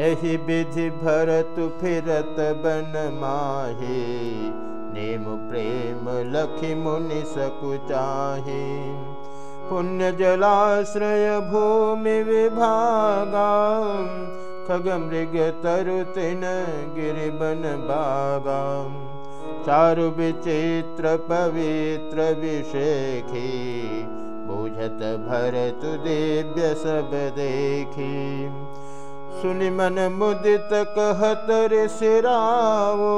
एहि विधि भरत नेम प्रेम लखि मुनि सकुचाहे पुण्य जलाश्रय भूमि विभागा। खग मृग तरु तिन गिरिबन बागा। चारु विचित्र पवित्र विषेखी। बुझत भरत दिव्य सब देखी सुनि मन मुदित कहत ऋषिरावो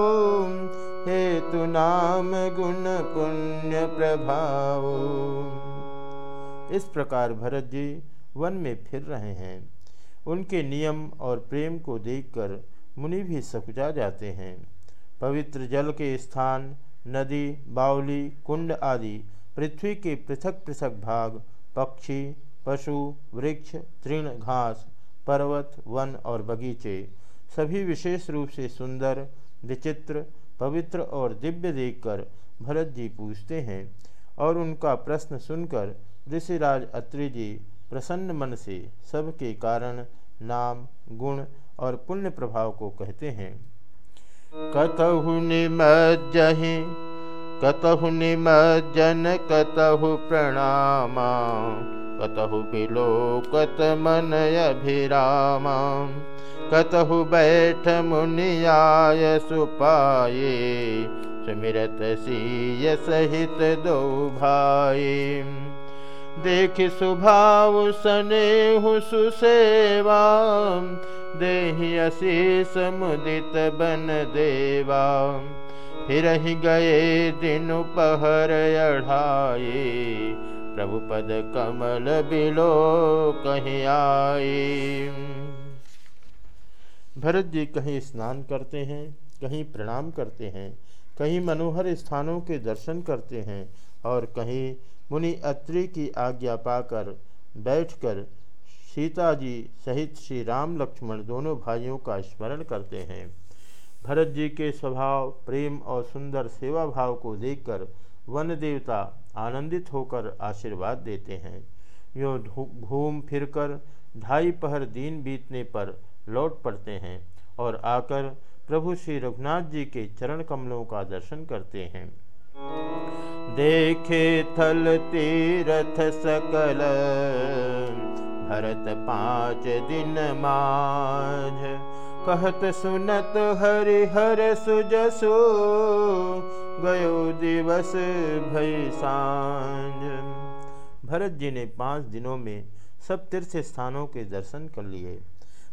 हे तु नाम गुण पुण्य प्रभाव। इस प्रकार भरत जी वन में फिर रहे हैं। उनके नियम और प्रेम को देखकर मुनि भी सकुचा जाते हैं। पवित्र जल के स्थान, नदी, बावली, कुंड आदि, पृथ्वी के पृथक पृथक भाग, पक्षी, पशु, वृक्ष, तृण, घास पर्वत, वन और बगीचे, सभी विशेष रूप से सुंदर, विचित्र, पवित्र और दिव्य देखकर भरत जी पूछते हैं और उनका प्रश्न सुनकर ऋषिराज अत्रि जी प्रसन्न मन से सबके कारण, नाम, गुण और पुण्य प्रभाव को कहते हैं। कतहु निमज्जहि, कतहु कतहु प्रणामा। कतहु बिलोकत मन अभिराम कतहु बैठ मुनियाय सुपाये सुमिरत सीय सहित दो भाई देख सुभाव सनेहु सुसेवा देहि अशीष मुदित बन देवा। ही गए दिन पहर अढ़ाए प्रभु पद कमल बिलो कहीं आए। भरत जी कहीं स्नान करते हैं, कहीं प्रणाम करते हैं, कहीं मनोहर स्थानों के दर्शन करते हैं और कहीं मुनि अत्रि की आज्ञा पाकर बैठकर सीता जी सहित श्री राम, लक्ष्मण दोनों भाइयों का स्मरण करते हैं। भरत जी के स्वभाव, प्रेम और सुंदर सेवा भाव को देखकर वन देवता आनंदित होकर आशीर्वाद देते हैं। यो घूम फिरकर ढाई पहर दिन बीतने पर लौट पड़ते हैं और आकर प्रभु श्री रघुनाथ जी के चरण कमलों का दर्शन करते हैं। देखे थल तीरथ सकल, भरत पाँच दिन माझ। कहत सुनत हरि हर सुजसो गयो दिवस भय साँझ। भरत जी ने पाँच दिनों में सब तीर्थ स्थानों के दर्शन कर लिए।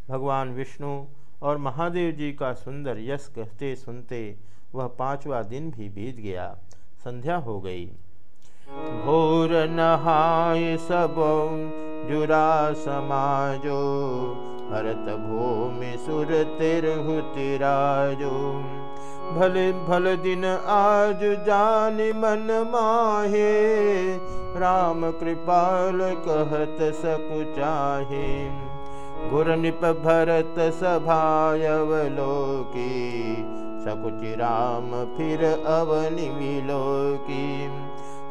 भगवान विष्णु और महादेव जी का सुंदर यश कहते सुनते वह पांचवा दिन भी बीत गया। संध्या हो गई। भोर नहाय सब जुरा समाजो, भरत भूमि सुर तिरहु तिराजो भले, भल दिन आज जान मन माहे, राम कृपाल कहत सकुचाहे गुर निप भरत सभायवलोकी सकुचि राम फिर अवनि मिलोकी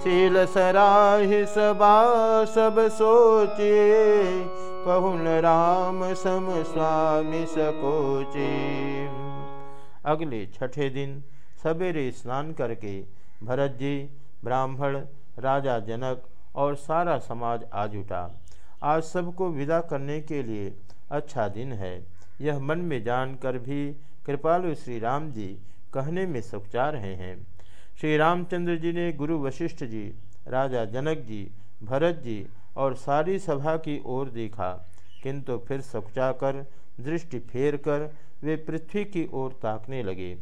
शील सराहि सबा सब सोचे, कहून राम सम स्वामी सकोचे। अगले छठे दिन सवेरे स्नान करके भरत जी, ब्राह्मण, राजा जनक और सारा समाज आज उठा। आज सबको विदा करने के लिए अच्छा दिन है। यह मन में जानकर भी कृपालु श्री राम जी कहने में सुखचा रहे हैं। श्री रामचंद्र जी ने गुरु वशिष्ठ जी, राजा जनक जी, भरत जी और सारी सभा की ओर देखा। किंतु फिर सुखचाकर दृष्टि फेर कर वे पृथ्वी की ओर ताकने लगे।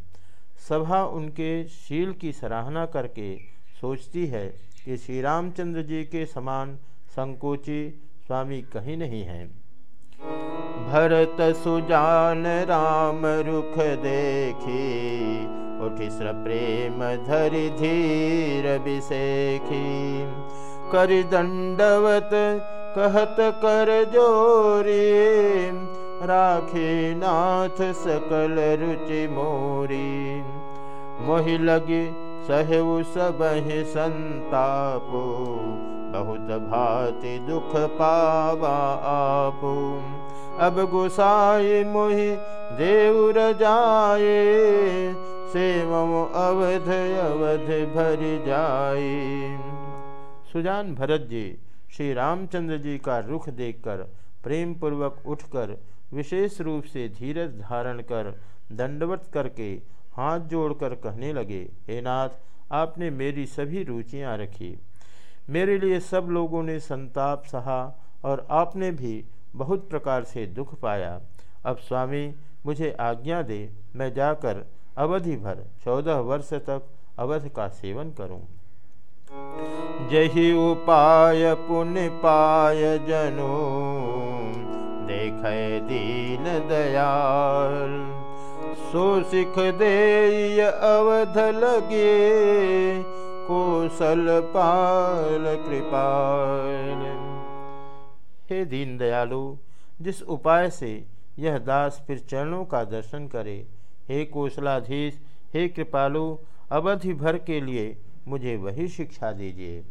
सभा उनके शील की सराहना करके सोचती है कि श्री रामचंद्र जी के समान संकोची स्वामी कहीं नहीं हैं। भरत सुजान राम रुख देखी, उठि प्रेम धरि धीर विषेखी कर दंडवत कहत कर जोरी, राखे नाथ सकल रुचि मोरी। मोहि लगे सहु सब संतापो, बहुत भाति दुख पावा आपो। अब गुसाई मोहि देवर जाए, सेवम अवध अवध भर जाए। सुजान भरत जी श्री रामचंद्र जी का रुख देखकर प्रेम पूर्वक उठकर, विशेष रूप से धीरज धारण कर, दंडवत करके हाथ जोड़कर कहने लगे, हे नाथ, आपने मेरी सभी रुचियाँ रखी। मेरे लिए सब लोगों ने संताप सहा और आपने भी बहुत प्रकार से दुख पाया। अब स्वामी, मुझे आज्ञा दे, मैं जाकर अवधि भर चौदह वर्ष तक अवध का सेवन करूँ। जही उपाय पुण्य पाय जनो, देख दीन दयाल। सो सिख दे अवध लगे कोसल पाल कृपाल। हे दीन दयालु, जिस उपाय से यह दास फिर चरणों का दर्शन करे, हे कौशलाधीश, हे कृपालु, अवधि भर के लिए मुझे वही शिक्षा दीजिए।